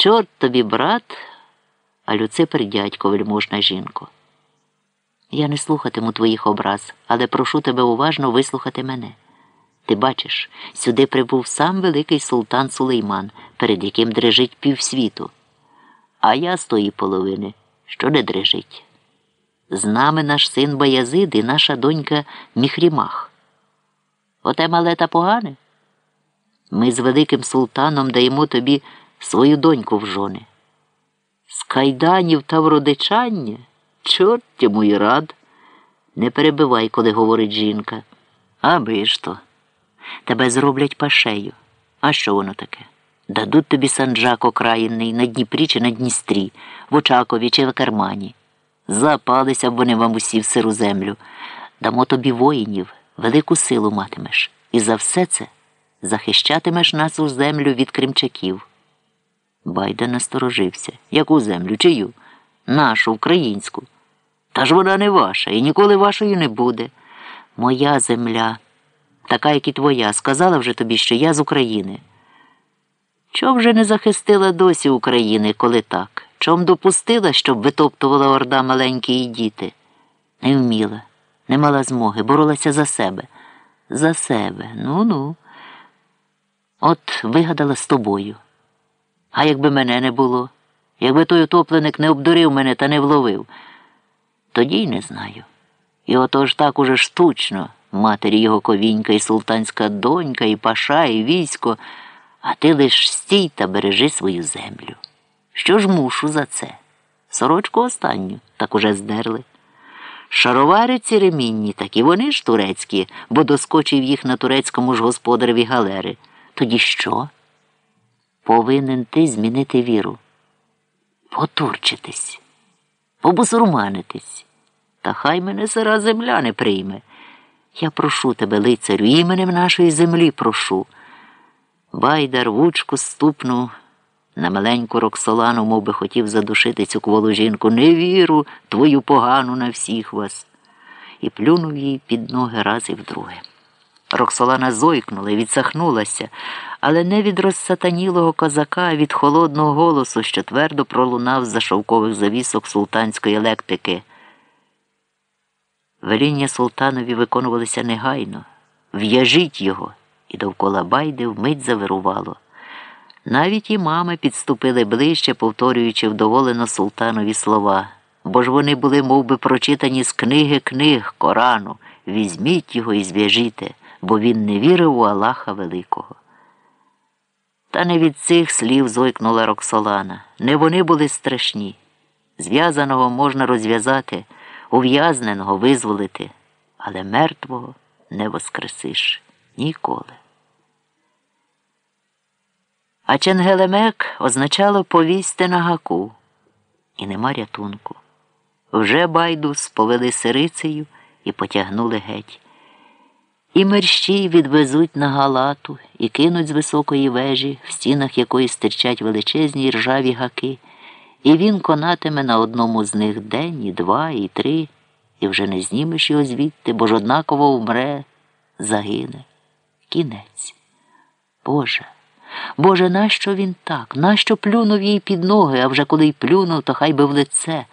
Чорт тобі, брат, а Люципер дядько, вельможна жінко. Я не слухатиму твоїх образ, але прошу тебе уважно вислухати мене. Ти бачиш, сюди прибув сам великий султан Сулейман, перед яким дрижить півсвіту. А я з тої половини, що не дрижить. З нами наш син Баязид і наша донька Міхрімах. Оте мале та погане. Ми з великим султаном даємо тобі свою доньку в жони. З кайданів та вродичання, чорт йому і рад. Не перебивай, коли говорить жінка. Аби ж то. Тебе зроблять пашею. А що воно таке? Дадуть тобі санджак окраїнний на Дніпрі чи на Дністрі, в Очакові чи в Кермані. Запалися б вони вам усі в сиру землю. Дамо тобі воїнів, велику силу матимеш. І за все це захищатимеш нас у землю від кримчаків. Байда насторожився. Яку землю? Чию? Нашу, українську. Та ж вона не ваша і ніколи вашою не буде. Моя земля, така, як і твоя, сказала вже тобі, що я з України. Чом вже не захистила досі України, коли так? Чом допустила, щоб витоптувала орда маленькі її діти? Не вміла, не мала змоги, боролася за себе. За себе, ну ну. От вигадала з тобою. А якби мене не було, якби той утопленик не обдурив мене та не вловив, тоді й не знаю. І отож так уже штучно, матері його ковінька, і султанська донька, і паша, і військо, а ти лиш стій та бережи свою землю. Що ж мушу за це? Сорочку останню так уже здерли. Шаровари ці ремінні, так і вони ж турецькі, бо доскочив їх на турецькому ж господареві галери. Тоді що? Повинен ти змінити віру, потурчитись, побусурманитись. Та хай мене сира земля не прийме. Я прошу тебе, лицарю, іменем нашої землі прошу. Байдар вучку ступну на маленьку Роксолану мов би, хотів задушити цю кволу жінку. Не віру твою погану на всіх вас. І плюнув їй під ноги раз і вдруге. Роксолана зойкнула і відсахнулася, але не від розсатанілого козака, а від холодного голосу, що твердо пролунав з-за шовкових завісок султанської електрики. Веління султанові виконувалися негайно. В'яжіть його, і довкола байди вмить завирувало. Навіть і мами підступили ближче, повторюючи вдоволено султанові слова, бо ж вони були мов би, прочитані з книги книг Корану. Візьміть його і зв'яжіте, бо він не вірив у Аллаха Великого. Та не від цих слів зойкнула Роксолана. Не вони були страшні. Зв'язаного можна розв'язати, ув'язненого визволити, але мертвого не воскресиш ніколи. А Ченгелемек означало повісти на гаку, і нема рятунку. Вже байдус повели сирицею і потягнули геть. І мерщій відвезуть на галату і кинуть з високої вежі, в стінах якої стирчать величезні ржаві гаки, і він конатиме на одному з них день, і два, і три, і вже не знімеш його звідти, бо ж однаково вмре, загине. Кінець. Боже. Боже, нащо він так? Нащо плюнув їй під ноги, а вже коли й плюнув, то хай би в лице.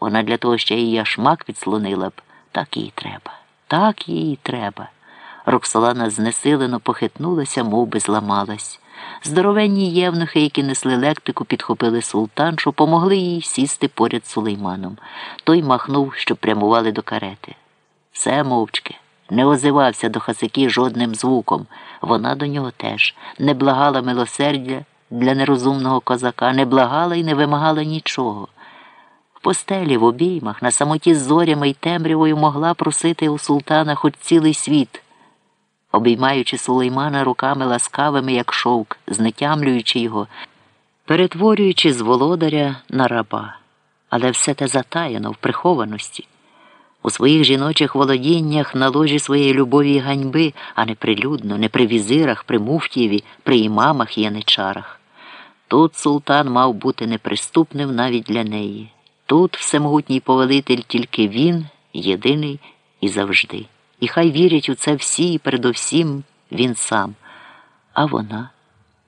Вона для того ще її яшмак підслонила б. Так їй треба, так їй треба. Роксолана знесилено похитнулася, мов би зламалась. Здоровенні євнухи, які несли лектику, підхопили султаншу, помогли їй сісти поряд сулейманом. Той махнув, щоб прямували до карети. Все мовчки. Не озивався до хасики жодним звуком. Вона до нього теж не благала милосердя для нерозумного козака, не благала і не вимагала нічого. В постелі, в обіймах, на самоті з зорями й темрявою могла просити у султана хоч цілий світ, обіймаючи сулеймана руками ласкавими, як шовк, знетямлюючи його, перетворюючи з володаря на раба. Але все те затаяно в прихованості у своїх жіночих володіннях на ложі своєї любові й ганьби, а не прилюдно, не при візирах, при муфтієві, при імамах і яничарах. Тут султан мав бути неприступним навіть для неї. Тут всемогутній повелитель тільки він, єдиний і завжди. І хай вірять у це всі, і передовсім він сам. А вона.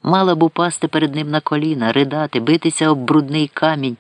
Мала б упасти перед ним на коліна, ридати, битися об брудний камінь.